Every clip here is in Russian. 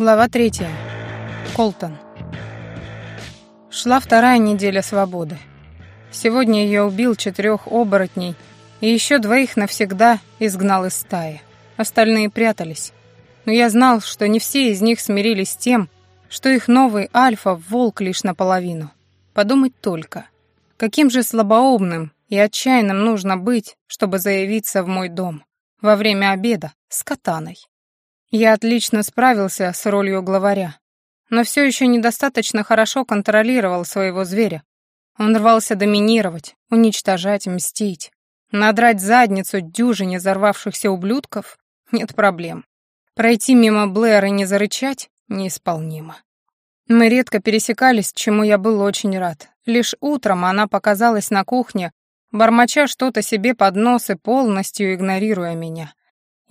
Глава третья. Колтон. Шла вторая неделя свободы. Сегодня я убил четырех оборотней и еще двоих навсегда изгнал из стаи. Остальные прятались. Но я знал, что не все из них смирились с тем, что их новый альфа — волк лишь наполовину. Подумать только, каким же слабоумным и отчаянным нужно быть, чтобы заявиться в мой дом во время обеда с катаной. Я отлично справился с ролью главаря, но все еще недостаточно хорошо контролировал своего зверя. Он рвался доминировать, уничтожать, мстить. Надрать задницу дюжине взорвавшихся ублюдков — нет проблем. Пройти мимо Блэр и не зарычать — неисполнимо. Мы редко пересекались, чему я был очень рад. Лишь утром она показалась на кухне, бормоча что-то себе под нос и полностью игнорируя меня.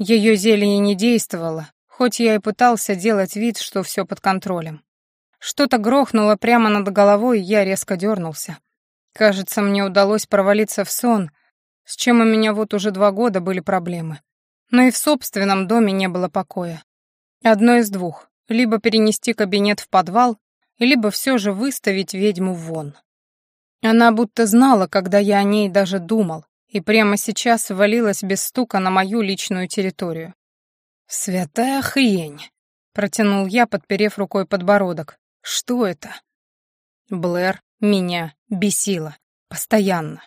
Ее зелье не действовало, хоть я и пытался делать вид, что все под контролем. Что-то грохнуло прямо над головой, и я резко дернулся. Кажется, мне удалось провалиться в сон, с чем у меня вот уже два года были проблемы. Но и в собственном доме не было покоя. Одно из двух. Либо перенести кабинет в подвал, либо все же выставить ведьму вон. Она будто знала, когда я о ней даже думал, и прямо сейчас ввалилась без стука на мою личную территорию. «Святая хрень!» — протянул я, подперев рукой подбородок. «Что это?» Блэр меня бесила. Постоянно.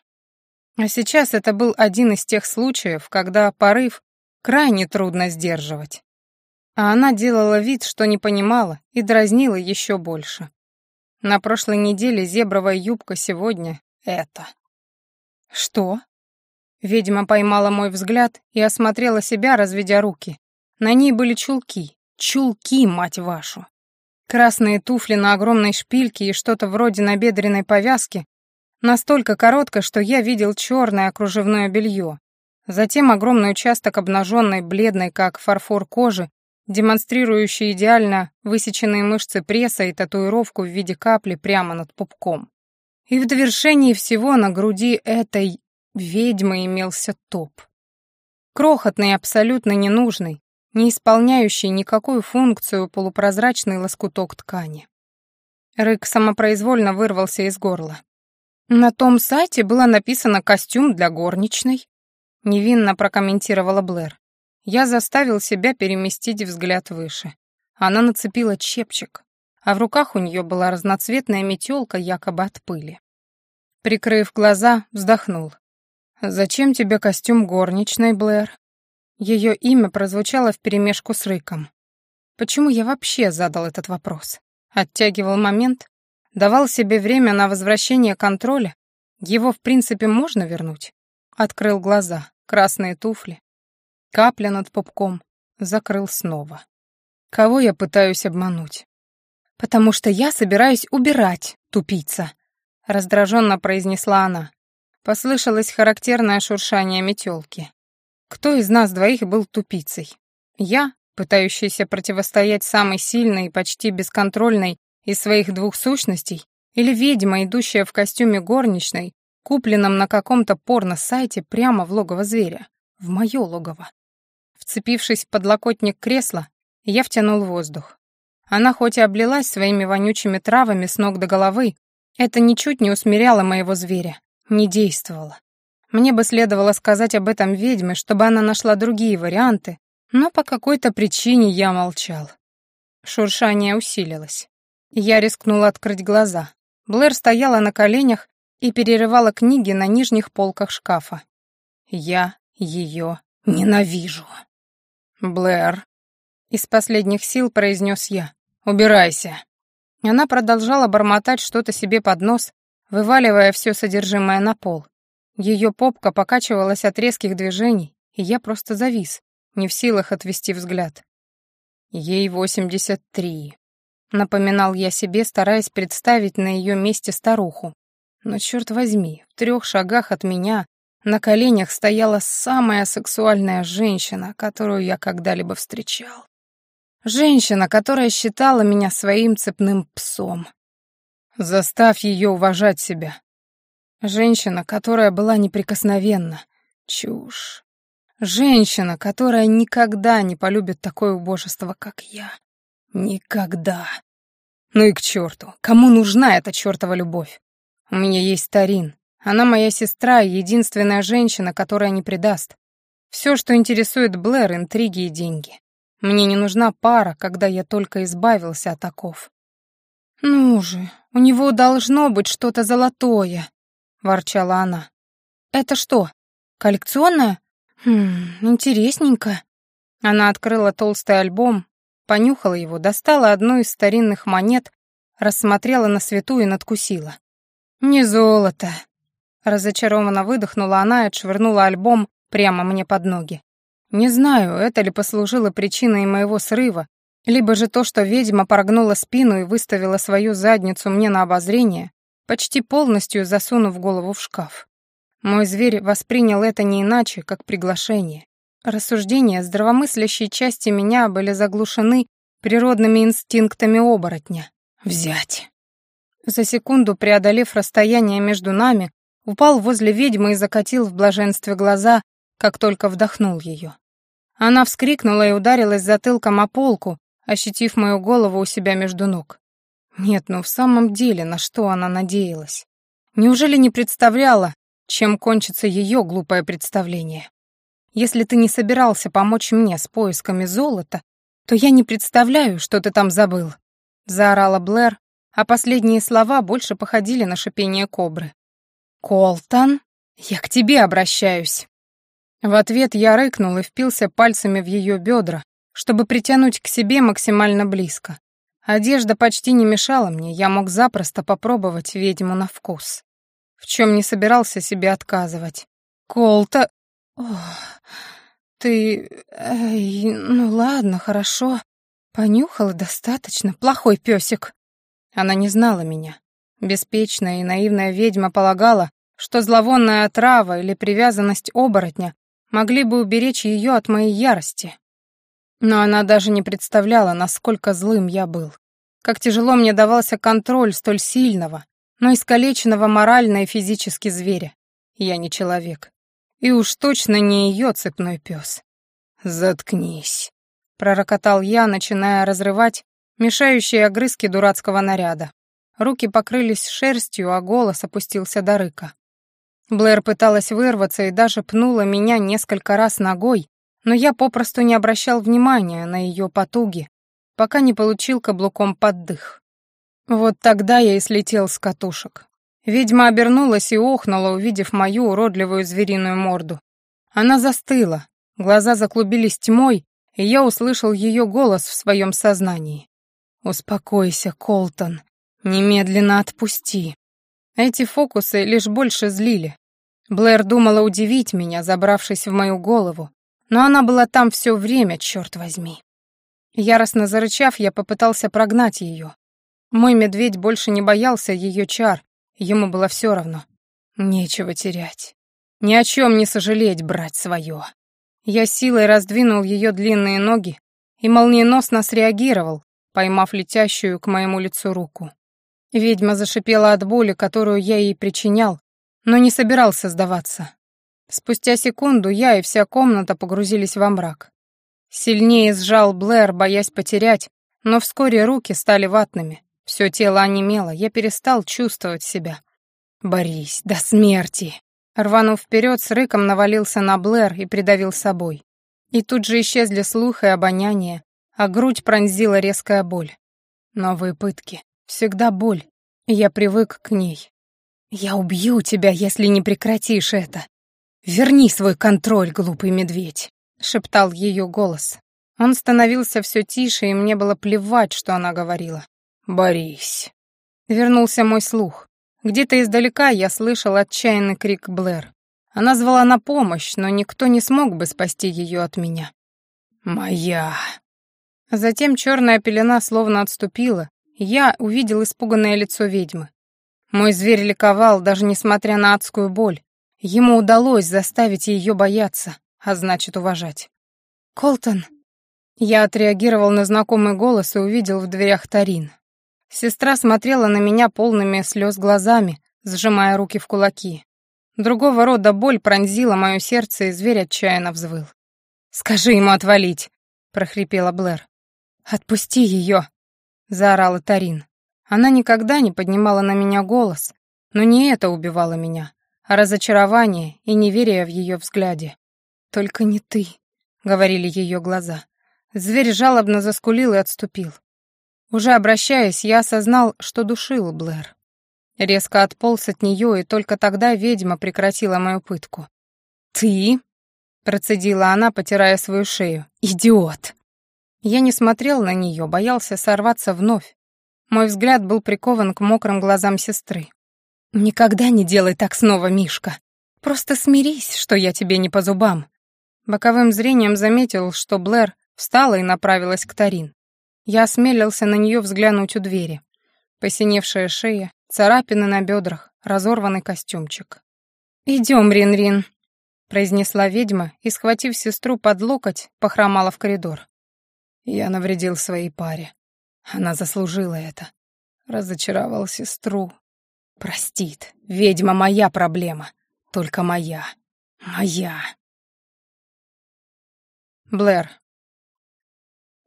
А сейчас это был один из тех случаев, когда порыв крайне трудно сдерживать. А она делала вид, что не понимала, и дразнила еще больше. На прошлой неделе зебровая юбка, сегодня — это. «Что?» Ведьма поймала мой взгляд и осмотрела себя, разведя руки. На ней были чулки. Чулки, мать вашу. Красные туфли на огромной шпильке и что-то вроде набедренной повязки. Настолько коротко, что я видел черное кружевное белье. Затем огромный участок обнаженной, бледной, как фарфор кожи, демонстрирующий идеально высеченные мышцы пресса и татуировку в виде капли прямо над пупком. И в довершении всего на груди этой ведьмы имелся топ. Крохотный, абсолютно ненужный, не исполняющий никакую функцию полупрозрачный лоскуток ткани. Рык самопроизвольно вырвался из горла. «На том сайте было написано «костюм для горничной», — невинно прокомментировала Блэр. Я заставил себя переместить взгляд выше. Она нацепила чепчик, а в руках у нее была разноцветная метелка якобы от пыли. Прикрыв глаза, вздохнул. «Зачем тебе костюм горничной, Блэр?» Ее имя прозвучало вперемешку с рыком. Почему я вообще задал этот вопрос? Оттягивал момент, давал себе время на возвращение контроля. Его, в принципе, можно вернуть. Открыл глаза, красные туфли, капля над пупком, закрыл снова. Кого я пытаюсь обмануть? «Потому что я собираюсь убирать, тупица», — раздраженно произнесла она. Послышалось характерное шуршание метелки. Кто из нас двоих был тупицей? Я, пытающийся противостоять самой сильной и почти бесконтрольной из своих двух сущностей, или ведьма, идущая в костюме горничной, купленном на каком-то порно-сайте прямо в логово зверя, в мое логово. Вцепившись в подлокотник кресла, я втянул воздух. Она хоть и облилась своими вонючими травами с ног до головы, это ничуть не усмиряло моего зверя, не действовало. Мне бы следовало сказать об этом ведьме, чтобы она нашла другие варианты, но по какой-то причине я молчал. Шуршание усилилось. Я рискнула открыть глаза. Блэр стояла на коленях и перерывала книги на нижних полках шкафа. Я ее ненавижу. «Блэр», — из последних сил произнес я, — «убирайся». Она продолжала бормотать что-то себе под нос, вываливая все содержимое на пол. Ее попка покачивалась от резких движений, и я просто завис, не в силах отвести взгляд. Ей восемьдесят три. Напоминал я себе, стараясь представить на ее месте старуху. Но, черт возьми, в трех шагах от меня на коленях стояла самая сексуальная женщина, которую я когда-либо встречал. Женщина, которая считала меня своим цепным псом. Заставь ее уважать себя, Женщина, которая была неприкосновенна. Чушь. Женщина, которая никогда не полюбит такое убожество, как я. Никогда. Ну и к черту. Кому нужна эта чертова любовь? У меня есть Тарин. Она моя сестра и единственная женщина, которая не предаст. Все, что интересует Блэр, интриги и деньги. Мне не нужна пара, когда я только избавился от оков. «Ну же, у него должно быть что-то золотое», — ворчала она. «Это что, коллекционное? Хм, интересненько». Она открыла толстый альбом, понюхала его, достала одну из старинных монет, рассмотрела на свету и надкусила. «Не золото», — разочарованно выдохнула она и отшвырнула альбом прямо мне под ноги. Не знаю, это ли послужило причиной моего срыва, либо же то, что ведьма прогнула спину и выставила свою задницу мне на обозрение, почти полностью засунув голову в шкаф. Мой зверь воспринял это не иначе, как приглашение. Рассуждения здравомыслящей части меня были заглушены природными инстинктами оборотня. Взять. За секунду, преодолев расстояние между нами, упал возле ведьмы и закатил в блаженстве глаза, как только вдохнул ее. Она вскрикнула и ударилась затылком о полку, ощутив мою голову у себя между ног. Нет, ну в самом деле, на что она надеялась? Неужели не представляла, чем кончится ее глупое представление? Если ты не собирался помочь мне с поисками золота, то я не представляю, что ты там забыл», — заорала Блэр, а последние слова больше походили на шипение кобры. «Колтон, я к тебе обращаюсь». В ответ я рыкнул и впился пальцами в ее бедра, чтобы притянуть к себе максимально близко. Одежда почти не мешала мне, я мог запросто попробовать ведьму на вкус. В чем не собирался себе отказывать. Колта... Ох, ты... Эй, ну ладно, хорошо. Понюхала достаточно, плохой песик. Она не знала меня. Беспечная и наивная ведьма полагала, что зловонная отрава или привязанность оборотня могли бы уберечь ее от моей ярости. Но она даже не представляла, насколько злым я был. Как тяжело мне давался контроль столь сильного, но искалеченного морально и физически зверя. Я не человек. И уж точно не ее цепной пес. «Заткнись», — пророкотал я, начиная разрывать мешающие огрызки дурацкого наряда. Руки покрылись шерстью, а голос опустился до рыка. Блэр пыталась вырваться и даже пнула меня несколько раз ногой, но я попросту не обращал внимания на ее потуги, пока не получил каблуком под дых. Вот тогда я и слетел с катушек. Ведьма обернулась и охнула, увидев мою уродливую звериную морду. Она застыла, глаза заклубились тьмой, и я услышал ее голос в своем сознании. «Успокойся, Колтон, немедленно отпусти». Эти фокусы лишь больше злили, Блэр думала удивить меня, забравшись в мою голову, но она была там все время, черт возьми. Яростно зарычав, я попытался прогнать ее. Мой медведь больше не боялся ее чар, ему было все равно. Нечего терять. Ни о чем не сожалеть брать свое. Я силой раздвинул ее длинные ноги и молниеносно среагировал, поймав летящую к моему лицу руку. Ведьма зашипела от боли, которую я ей причинял, но не собирался сдаваться. Спустя секунду я и вся комната погрузились во мрак. Сильнее сжал Блэр, боясь потерять, но вскоре руки стали ватными. Все тело онемело, я перестал чувствовать себя. «Борись, до смерти!» Рванув вперед, с рыком навалился на Блэр и придавил собой. И тут же исчезли слух и обоняние, а грудь пронзила резкая боль. Новые пытки. Всегда боль. Я привык к ней. «Я убью тебя, если не прекратишь это. Верни свой контроль, глупый медведь», — шептал ее голос. Он становился все тише, и мне было плевать, что она говорила. «Борись». Вернулся мой слух. Где-то издалека я слышал отчаянный крик Блэр. Она звала на помощь, но никто не смог бы спасти ее от меня. «Моя». Затем черная пелена словно отступила, и я увидел испуганное лицо ведьмы. Мой зверь ликовал, даже несмотря на адскую боль. Ему удалось заставить ее бояться, а значит, уважать. «Колтон!» Я отреагировал на знакомый голос и увидел в дверях Тарин. Сестра смотрела на меня полными слез глазами, сжимая руки в кулаки. Другого рода боль пронзила мое сердце, и зверь отчаянно взвыл. «Скажи ему отвалить!» — прохрипела Блэр. «Отпусти ее!» — заорала Тарин. Она никогда не поднимала на меня голос, но не это убивало меня, разочарование и неверие в ее взгляде. «Только не ты», — говорили ее глаза. Зверь жалобно заскулил и отступил. Уже обращаясь, я осознал, что душил Блэр. Резко отполз от нее, и только тогда ведьма прекратила мою пытку. «Ты?» — процедила она, потирая свою шею. «Идиот!» Я не смотрел на нее, боялся сорваться вновь. Мой взгляд был прикован к мокрым глазам сестры. «Никогда не делай так снова, Мишка. Просто смирись, что я тебе не по зубам». Боковым зрением заметил, что Блэр встала и направилась к Тарин. Я осмелился на нее взглянуть у двери. Посиневшая шея, царапины на бедрах, разорванный костюмчик. «Идем, Рин-Рин», — произнесла ведьма и, схватив сестру под локоть, похромала в коридор. Я навредил своей паре. Она заслужила это. Разочаровал сестру. Простит. Ведьма моя проблема. Только моя. Моя. Блэр.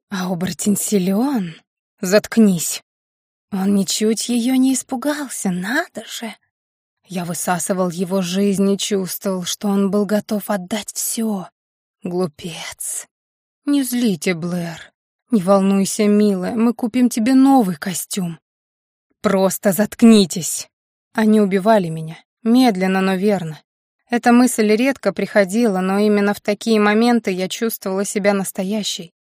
А оборотень силен. Заткнись. Он ничуть ее не испугался, надо же. Я высасывал его жизнь и чувствовал, что он был готов отдать все. Глупец. Не злите, Блэр. Не волнуйся, милая, мы купим тебе новый костюм. Просто заткнитесь. Они убивали меня. Медленно, но верно. Эта мысль редко приходила, но именно в такие моменты я чувствовала себя настоящей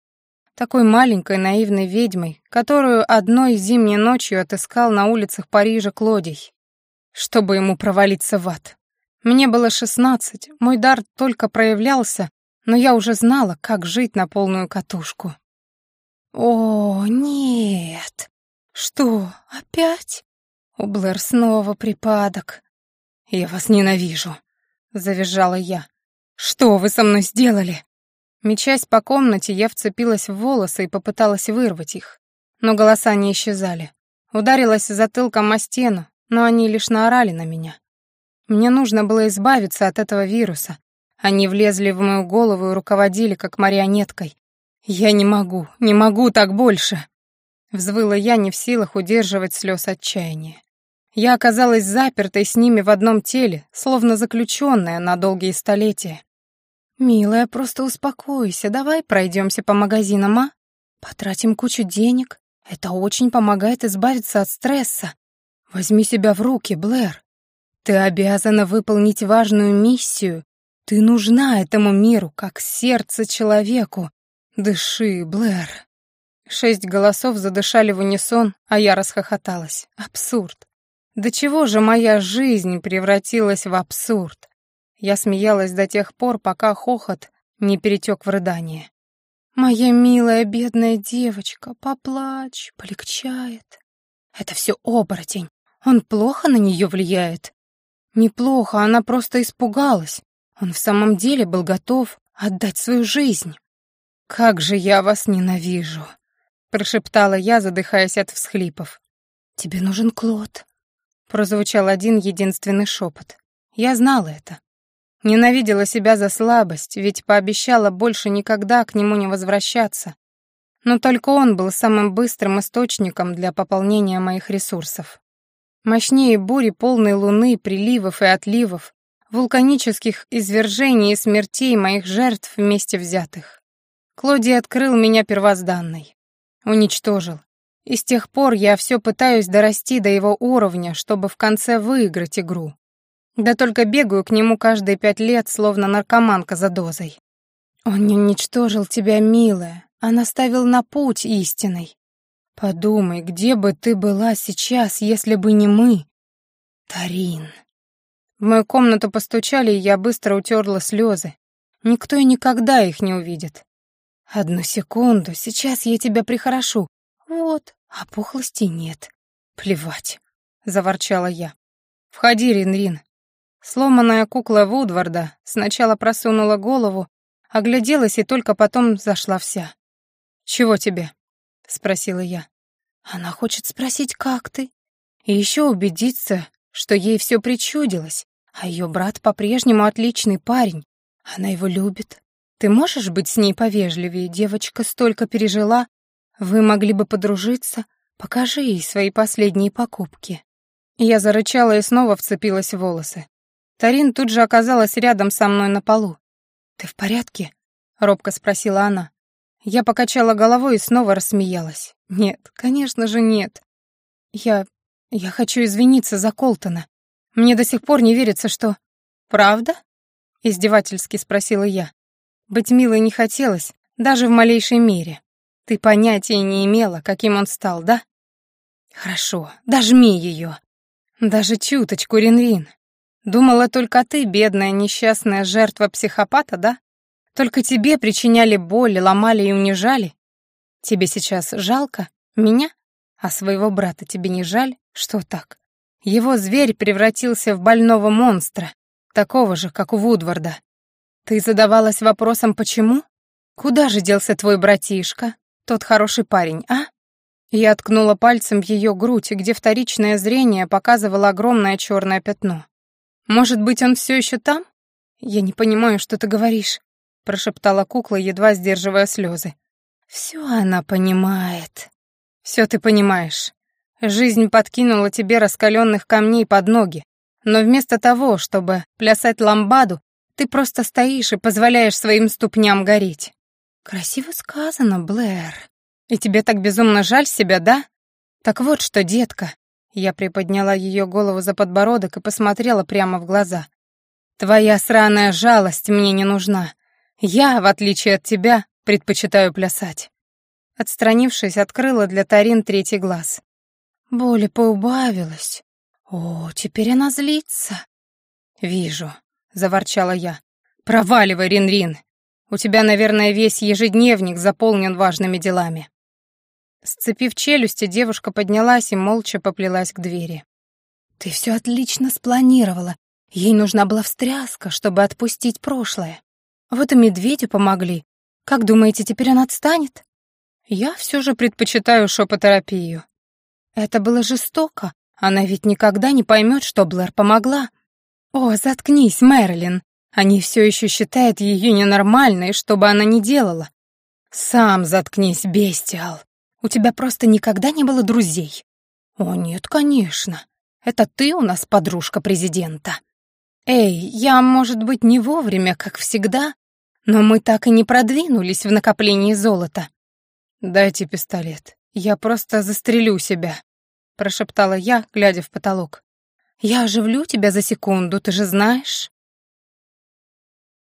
такой маленькой наивной ведьмой, которую одной зимней ночью отыскал на улицах Парижа Клодий, чтобы ему провалиться в ад. Мне было шестнадцать, мой дар только проявлялся, но я уже знала, как жить на полную катушку. «О, нет! Что, опять?» У Блэр снова припадок. «Я вас ненавижу», — завизжала я. «Что вы со мной сделали?» Мечась по комнате, я вцепилась в волосы и попыталась вырвать их. Но голоса не исчезали. Ударилась затылком о стену, но они лишь наорали на меня. Мне нужно было избавиться от этого вируса. Они влезли в мою голову и руководили, как марионеткой. «Я не могу, не могу так больше!» Взвыла я, не в силах удерживать слез отчаяния. Я оказалась запертой с ними в одном теле, словно заключенная на долгие столетия. «Милая, просто успокойся, давай пройдемся по магазинам, а? Потратим кучу денег. Это очень помогает избавиться от стресса. Возьми себя в руки, Блэр. Ты обязана выполнить важную миссию. Ты нужна этому миру, как сердце человеку. Дыши, Блэр». Шесть голосов задышали в унисон, а я расхохоталась. Абсурд. До чего же моя жизнь превратилась в абсурд? Я смеялась до тех пор, пока хохот не перетек в рыдание. «Моя милая бедная девочка, поплачь, полегчает. Это все оборотень. Он плохо на нее влияет?» «Неплохо, она просто испугалась. Он в самом деле был готов отдать свою жизнь». «Как же я вас ненавижу!» — прошептала я, задыхаясь от всхлипов. «Тебе нужен Клод», — прозвучал один единственный шепот. Я знала это. Ненавидела себя за слабость, ведь пообещала больше никогда к нему не возвращаться. Но только он был самым быстрым источником для пополнения моих ресурсов. Мощнее бури полной луны, приливов и отливов, вулканических извержений и смертей моих жертв вместе взятых. Клодий открыл меня первозданной. Уничтожил. И с тех пор я все пытаюсь дорасти до его уровня, чтобы в конце выиграть игру. Да только бегаю к нему каждые пять лет, словно наркоманка за дозой. Он не уничтожил тебя, милая, а наставил на путь истинный. Подумай, где бы ты была сейчас, если бы не мы? Тарин. В мою комнату постучали, и я быстро утерла слезы. Никто и никогда их не увидит. Одну секунду, сейчас я тебя прихорошу. Вот, а пухлости нет. Плевать, заворчала я. Входи, Рин-Рин, Сломанная кукла Вудварда сначала просунула голову, огляделась и только потом зашла вся. «Чего тебе?» — спросила я. «Она хочет спросить, как ты, и еще убедиться, что ей все причудилось, а ее брат по-прежнему отличный парень. Она его любит. Ты можешь быть с ней повежливее? Девочка столько пережила. Вы могли бы подружиться. Покажи ей свои последние покупки». Я зарычала и снова вцепилась в волосы. Тарин тут же оказалась рядом со мной на полу. «Ты в порядке?» — робко спросила она. Я покачала головой и снова рассмеялась. «Нет, конечно же нет. Я... я хочу извиниться за Колтона. Мне до сих пор не верится, что...» «Правда?» — издевательски спросила я. Быть милой не хотелось, даже в малейшей мере. Ты понятия не имела, каким он стал, да? Хорошо, дожми ее. Даже чуточку, Ринрин. Думала только ты, бедная несчастная жертва психопата, да? Только тебе причиняли боль, ломали и унижали? Тебе сейчас жалко? Меня? А своего брата тебе не жаль? Что так? Его зверь превратился в больного монстра, такого же, как у Вудварда. Ты задавалась вопросом, почему? Куда же делся твой братишка, тот хороший парень, а? Я ткнула пальцем в ее грудь, где вторичное зрение показывало огромное черное пятно. Может быть, он все еще там? Я не понимаю, что ты говоришь, прошептала кукла, едва сдерживая слезы. Все она понимает. Все ты понимаешь. Жизнь подкинула тебе раскаленных камней под ноги, но вместо того, чтобы плясать ламбаду, ты просто стоишь и позволяешь своим ступням гореть. Красиво сказано, Блэр. И тебе так безумно жаль себя, да? Так вот что, детка. Я приподняла ее голову за подбородок и посмотрела прямо в глаза. Твоя сраная жалость мне не нужна. Я, в отличие от тебя, предпочитаю плясать. Отстранившись, открыла для Тарин третий глаз. Боли поубавилась. О, теперь она злится. Вижу, заворчала я. Проваливай, Рин-Рин. У тебя, наверное, весь ежедневник заполнен важными делами. Сцепив челюсти, девушка поднялась и молча поплелась к двери. «Ты все отлично спланировала. Ей нужна была встряска, чтобы отпустить прошлое. Вот и медведю помогли. Как думаете, теперь он отстанет?» «Я все же предпочитаю шопотерапию». «Это было жестоко. Она ведь никогда не поймет, что Блэр помогла». «О, заткнись, Мэрилин. Они все еще считают ее ненормальной, что бы она ни делала. Сам заткнись, бестиал. У тебя просто никогда не было друзей. О, нет, конечно. Это ты у нас подружка президента. Эй, я, может быть, не вовремя, как всегда, но мы так и не продвинулись в накоплении золота. Дайте пистолет. Я просто застрелю себя, прошептала я, глядя в потолок. Я оживлю тебя за секунду, ты же знаешь.